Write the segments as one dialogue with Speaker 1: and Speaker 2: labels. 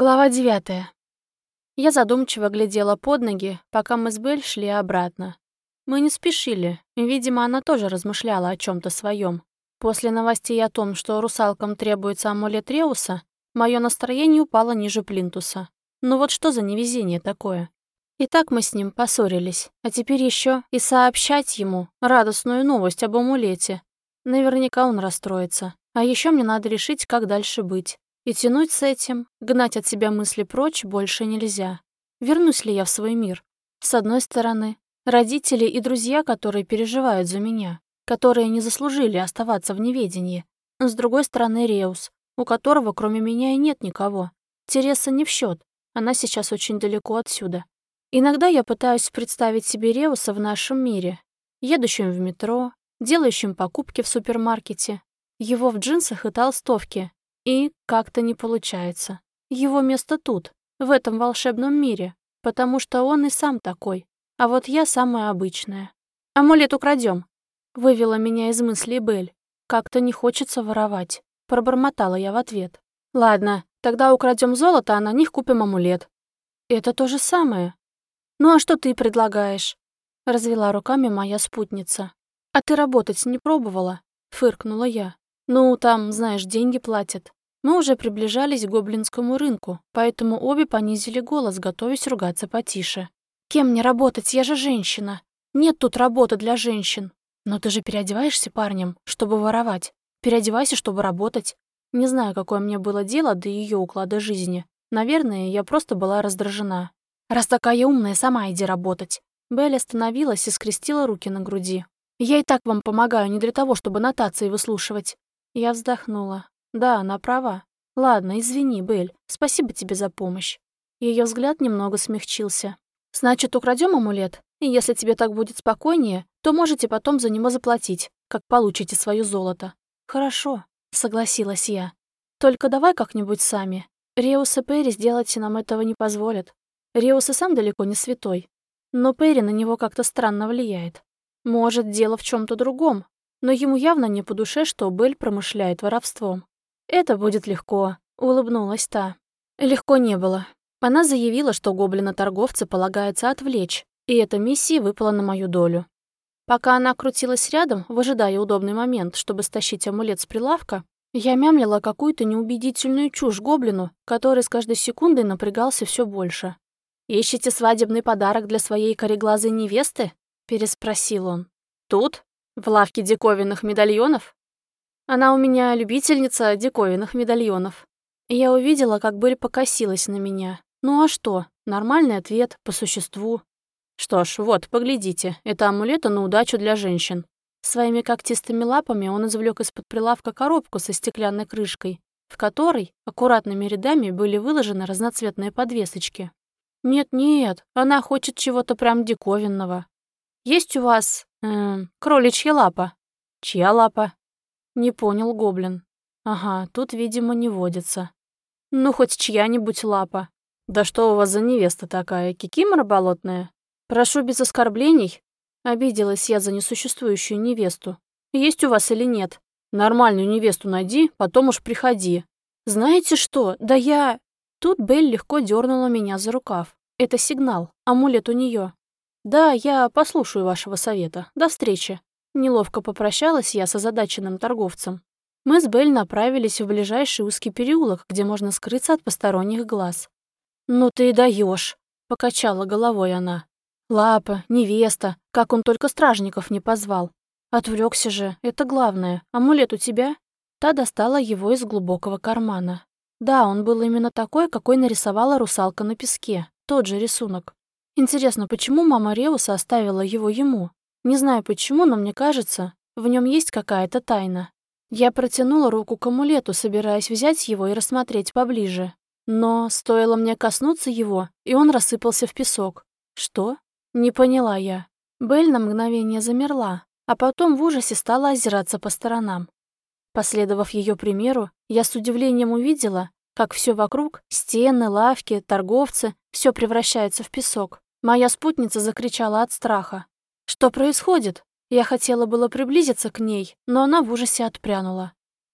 Speaker 1: Глава девятая. Я задумчиво глядела под ноги, пока мы с Бель шли обратно. Мы не спешили, видимо, она тоже размышляла о чем то своем. После новостей о том, что русалкам требуется амулет Реуса, мое настроение упало ниже плинтуса. Ну вот что за невезение такое? И так мы с ним поссорились, а теперь еще и сообщать ему радостную новость об амулете. Наверняка он расстроится. А еще мне надо решить, как дальше быть. И тянуть с этим, гнать от себя мысли прочь больше нельзя. Вернусь ли я в свой мир? С одной стороны, родители и друзья, которые переживают за меня, которые не заслужили оставаться в неведении. С другой стороны, Реус, у которого кроме меня и нет никого. Тереса не в счет, она сейчас очень далеко отсюда. Иногда я пытаюсь представить себе Реуса в нашем мире, едущим в метро, делающим покупки в супермаркете, его в джинсах и толстовке, и как-то не получается. Его место тут, в этом волшебном мире, потому что он и сам такой. А вот я самая обычная. «Амулет украдем, вывела меня из мыслей Бель. «Как-то не хочется воровать», — пробормотала я в ответ. «Ладно, тогда украдем золото, а на них купим амулет». «Это то же самое». «Ну а что ты предлагаешь?» — развела руками моя спутница. «А ты работать не пробовала?» — фыркнула я. «Ну, там, знаешь, деньги платят. Мы уже приближались к гоблинскому рынку, поэтому обе понизили голос, готовясь ругаться потише. «Кем мне работать? Я же женщина. Нет тут работы для женщин. Но ты же переодеваешься парнем, чтобы воровать. Переодевайся, чтобы работать. Не знаю, какое мне было дело до ее уклада жизни. Наверное, я просто была раздражена. Раз такая умная, сама иди работать. Белль остановилась и скрестила руки на груди. «Я и так вам помогаю, не для того, чтобы нотации выслушивать». Я вздохнула. Да, она права. Ладно, извини, Бель. Спасибо тебе за помощь. Ее взгляд немного смягчился. Значит, украдем амулет? И если тебе так будет спокойнее, то можете потом за него заплатить, как получите свое золото. Хорошо, согласилась я. Только давай как-нибудь сами. Реус и Перри сделать нам этого не позволят. Реус и сам далеко не святой. Но Перри на него как-то странно влияет. Может, дело в чем то другом, но ему явно не по душе, что Бель промышляет воровством. «Это будет легко», — улыбнулась та. Легко не было. Она заявила, что гоблина-торговца полагается отвлечь, и эта миссия выпала на мою долю. Пока она крутилась рядом, выжидая удобный момент, чтобы стащить амулет с прилавка, я мямлила какую-то неубедительную чушь гоблину, который с каждой секундой напрягался все больше. «Ищете свадебный подарок для своей кореглазой невесты?» — переспросил он. «Тут? В лавке диковинных медальонов?» Она у меня любительница диковинных медальонов. Я увидела, как Белль покосилась на меня. Ну а что? Нормальный ответ, по существу. Что ж, вот, поглядите, это амулеты на удачу для женщин. Своими когтистыми лапами он извлек из-под прилавка коробку со стеклянной крышкой, в которой аккуратными рядами были выложены разноцветные подвесочки. «Нет-нет, она хочет чего-то прям диковинного. Есть у вас... Э, кроличья лапа?» «Чья лапа?» Не понял гоблин. Ага, тут, видимо, не водится. Ну, хоть чья-нибудь лапа. Да что у вас за невеста такая, кикимора болотная? Прошу без оскорблений. Обиделась я за несуществующую невесту. Есть у вас или нет? Нормальную невесту найди, потом уж приходи. Знаете что? Да я... Тут Белль легко дернула меня за рукав. Это сигнал, амулет у нее. Да, я послушаю вашего совета. До встречи. Неловко попрощалась я с озадаченным торговцем. Мы с Белль направились в ближайший узкий переулок, где можно скрыться от посторонних глаз. «Ну ты и даешь, покачала головой она. «Лапа, невеста, как он только стражников не позвал. Отвлекся же, это главное. Амулет у тебя?» Та достала его из глубокого кармана. Да, он был именно такой, какой нарисовала русалка на песке. Тот же рисунок. Интересно, почему мама Реуса оставила его ему? Не знаю почему, но мне кажется, в нем есть какая-то тайна. Я протянула руку к амулету, собираясь взять его и рассмотреть поближе. Но стоило мне коснуться его, и он рассыпался в песок. Что? Не поняла я. Белль на мгновение замерла, а потом в ужасе стала озираться по сторонам. Последовав ее примеру, я с удивлением увидела, как все вокруг — стены, лавки, торговцы — все превращается в песок. Моя спутница закричала от страха. «Что происходит?» Я хотела было приблизиться к ней, но она в ужасе отпрянула.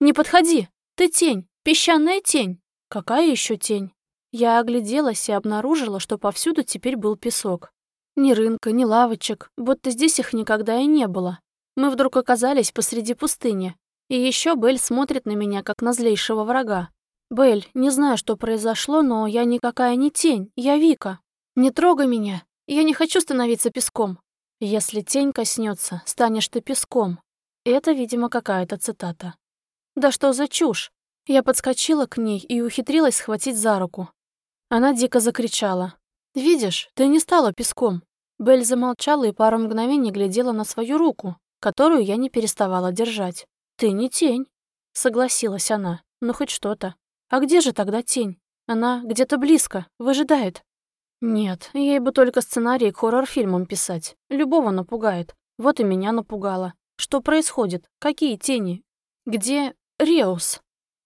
Speaker 1: «Не подходи! Ты тень! Песчаная тень!» «Какая еще тень?» Я огляделась и обнаружила, что повсюду теперь был песок. Ни рынка, ни лавочек, будто здесь их никогда и не было. Мы вдруг оказались посреди пустыни. И еще Белль смотрит на меня, как на злейшего врага. «Белль, не знаю, что произошло, но я никакая не тень, я Вика. Не трогай меня, я не хочу становиться песком. Если тень коснется, станешь ты песком». Это, видимо, какая-то цитата. Да что за чушь? Я подскочила к ней и ухитрилась схватить за руку. Она дико закричала. «Видишь, ты не стала песком». Белль замолчала и пару мгновений глядела на свою руку, которую я не переставала держать. «Ты не тень», — согласилась она. «Ну, хоть что-то. А где же тогда тень? Она где-то близко, выжидает». «Нет, ей бы только сценарий к хоррор-фильмам писать. Любого напугает. Вот и меня напугало. Что происходит? Какие тени? Где Реус?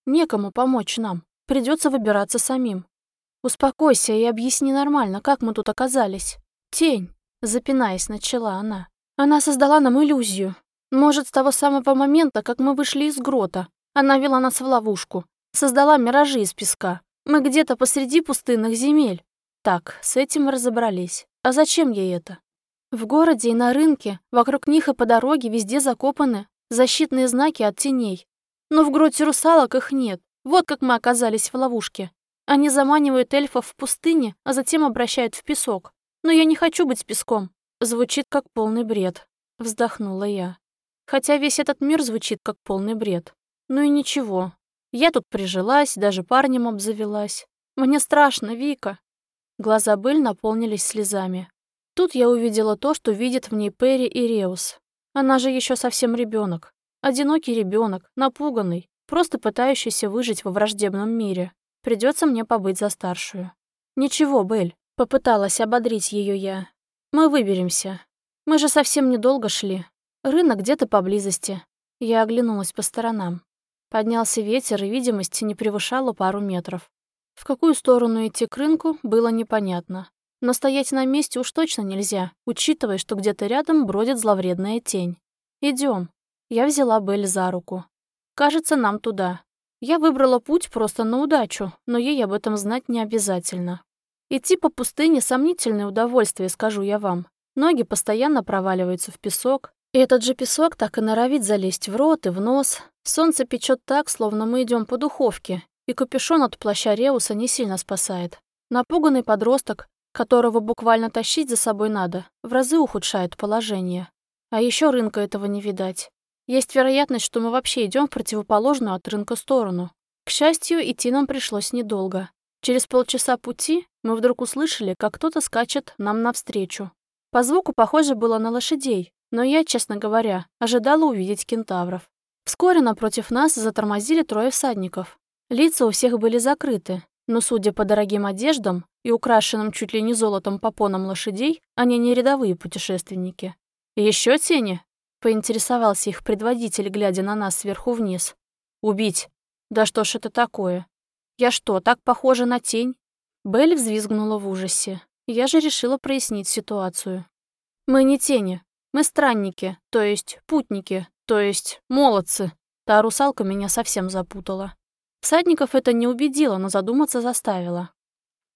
Speaker 1: Некому помочь нам. Придется выбираться самим. Успокойся и объясни нормально, как мы тут оказались. Тень, запинаясь, начала она. Она создала нам иллюзию. Может, с того самого момента, как мы вышли из грота. Она вела нас в ловушку. Создала миражи из песка. Мы где-то посреди пустынных земель. Так, с этим разобрались. А зачем ей это? В городе и на рынке, вокруг них и по дороге везде закопаны защитные знаки от теней. Но в гроте русалок их нет. Вот как мы оказались в ловушке. Они заманивают эльфов в пустыне, а затем обращают в песок. Но я не хочу быть песком. Звучит как полный бред. Вздохнула я. Хотя весь этот мир звучит как полный бред. Ну и ничего. Я тут прижилась, даже парнем обзавелась. Мне страшно, Вика. Глаза Бель наполнились слезами. Тут я увидела то, что видит в ней Перри и Реус. Она же еще совсем ребенок, Одинокий ребенок, напуганный, просто пытающийся выжить во враждебном мире. Придется мне побыть за старшую. Ничего, Бель, попыталась ободрить ее я. Мы выберемся. Мы же совсем недолго шли. Рынок где-то поблизости. Я оглянулась по сторонам. Поднялся ветер, и видимость не превышала пару метров. В какую сторону идти к рынку, было непонятно. Но стоять на месте уж точно нельзя, учитывая, что где-то рядом бродит зловредная тень. Идем. Я взяла Белль за руку. Кажется, нам туда. Я выбрала путь просто на удачу, но ей об этом знать не обязательно. Идти по пустыне — сомнительное удовольствие, скажу я вам. Ноги постоянно проваливаются в песок. И этот же песок так и норовит залезть в рот и в нос. Солнце печет так, словно мы идем по духовке, и капюшон от плаща Реуса не сильно спасает. Напуганный подросток, которого буквально тащить за собой надо, в разы ухудшает положение. А еще рынка этого не видать. Есть вероятность, что мы вообще идем в противоположную от рынка сторону. К счастью, идти нам пришлось недолго. Через полчаса пути мы вдруг услышали, как кто-то скачет нам навстречу. По звуку похоже было на лошадей, но я, честно говоря, ожидала увидеть кентавров. Вскоре напротив нас затормозили трое всадников. Лица у всех были закрыты, но, судя по дорогим одеждам и украшенным чуть ли не золотом попонам лошадей, они не рядовые путешественники. Еще тени?» — поинтересовался их предводитель, глядя на нас сверху вниз. «Убить? Да что ж это такое? Я что, так похожа на тень?» Белль взвизгнула в ужасе. Я же решила прояснить ситуацию. «Мы не тени. Мы странники, то есть путники, то есть молодцы». Та русалка меня совсем запутала. Всадников это не убедило, но задуматься заставило.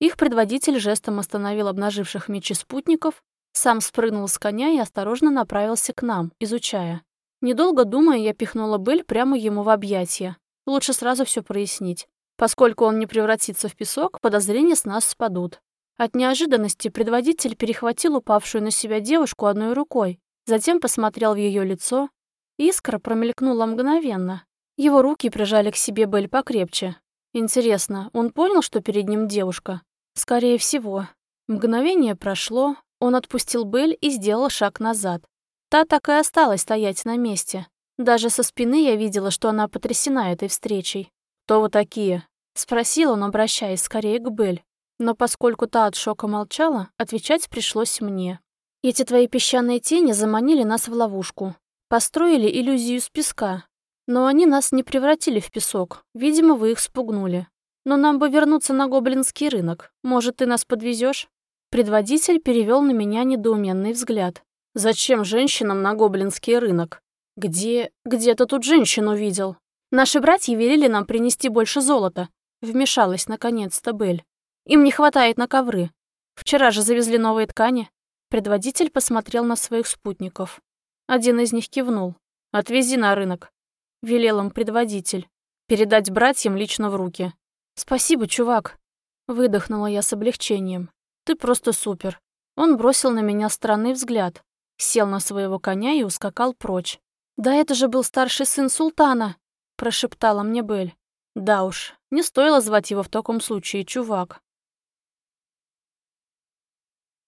Speaker 1: Их предводитель жестом остановил обнаживших мечи спутников, сам спрыгнул с коня и осторожно направился к нам, изучая. Недолго думая, я пихнула Бель прямо ему в объятия. Лучше сразу все прояснить. Поскольку он не превратится в песок, подозрения с нас спадут. От неожиданности предводитель перехватил упавшую на себя девушку одной рукой, затем посмотрел в ее лицо. Искра промелькнула мгновенно, его руки прижали к себе Бель покрепче. Интересно, он понял, что перед ним девушка? Скорее всего. Мгновение прошло, он отпустил Бель и сделал шаг назад. Та так и осталась стоять на месте. Даже со спины я видела, что она потрясена этой встречей. «Кто вы такие?» — спросил он, обращаясь скорее к Бель. Но поскольку та от шока молчала, отвечать пришлось мне. «Эти твои песчаные тени заманили нас в ловушку. Построили иллюзию из песка, но они нас не превратили в песок. Видимо, вы их спугнули. Но нам бы вернуться на гоблинский рынок. Может, ты нас подвезешь? Предводитель перевел на меня недоуменный взгляд. Зачем женщинам на гоблинский рынок? Где... где ты тут женщину видел? Наши братья велели нам принести больше золота. Вмешалась наконец-то Бель. Им не хватает на ковры. Вчера же завезли новые ткани. Предводитель посмотрел на своих спутников. Один из них кивнул. «Отвези на рынок», — велел им предводитель. «Передать братьям лично в руки». «Спасибо, чувак», — выдохнула я с облегчением. «Ты просто супер». Он бросил на меня странный взгляд, сел на своего коня и ускакал прочь. «Да это же был старший сын султана», — прошептала мне Бель. «Да уж, не стоило звать его в таком случае, чувак».